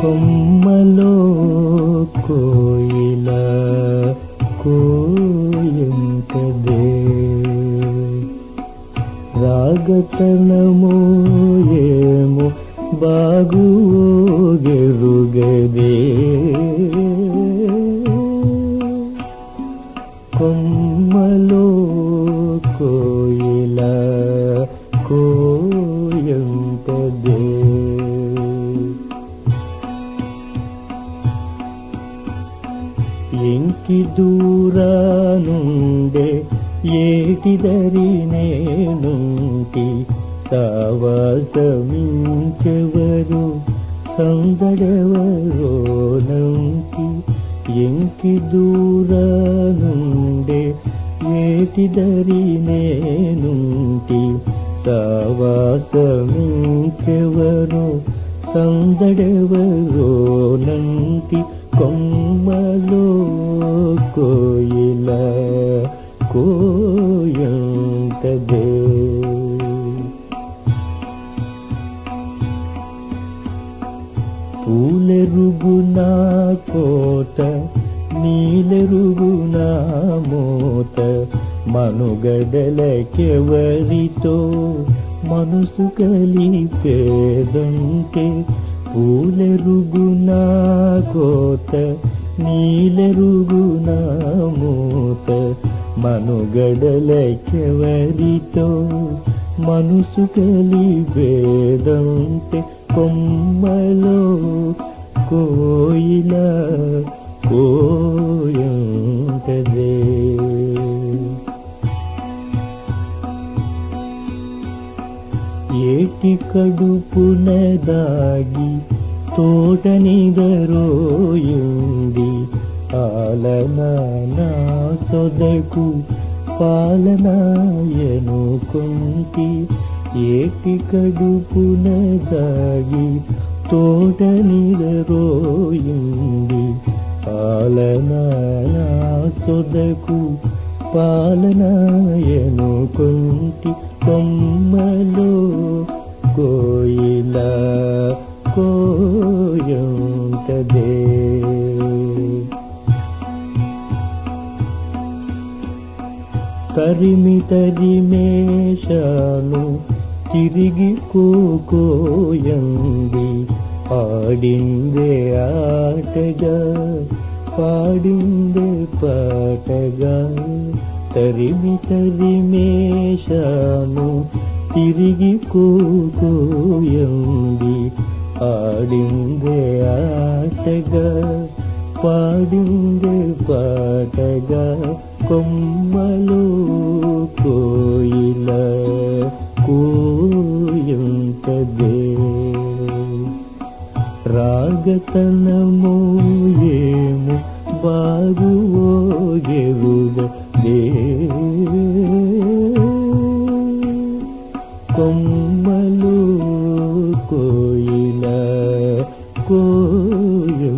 కొమ్మలో కోయిల కోయంతదే. రాగతనమో ఏమో బాగుగెరుగదే కొమ్మలో కో దూర నుండే ఏటిదరి నేనుంటి సావాసమించెవరు? సందడెవరో నంటి ఎంకి దూరానుండే ఏటిదరి నేనుంటి సావాసమించెవరు? సందడెవరో నంటి కొమ్మలో కోయిల కోయంతదే. పూలెరుగున కోట నీలెరుగున మోత మనుగడలకెవరితో మనసు కలిపేదంటే పూలెరుగున కోత నీలెరుగున మూత. మనుగడలకెవరితో మనసు కలిపేదంటే కొమ్మలో కోయిల కో ఏటి కడుపున దాగి తోట నిదరోయుండి సొదకు పాలనాయను కొంటి ఏటి కడుపున దాగి తోట నిదరోయుండి సొదకు పాలనాయను కొంటి కొమ్మలో కోయిల కోయంతదే. తరిమి తరిమేషాను తిరిగి కోకోయంది ఆడిందే ఆటగా పాడిందే పాటగా. తరిమి తరిమేషాను తిరిగి కోకోయంది ఆడిందే ఆటగా. పాడిందే పాటగా కొమ్మలో కో రాగతనమో ఏమో బాగువోగెరుగ దే కొమ్మలు కోయిల కోయుంటదే.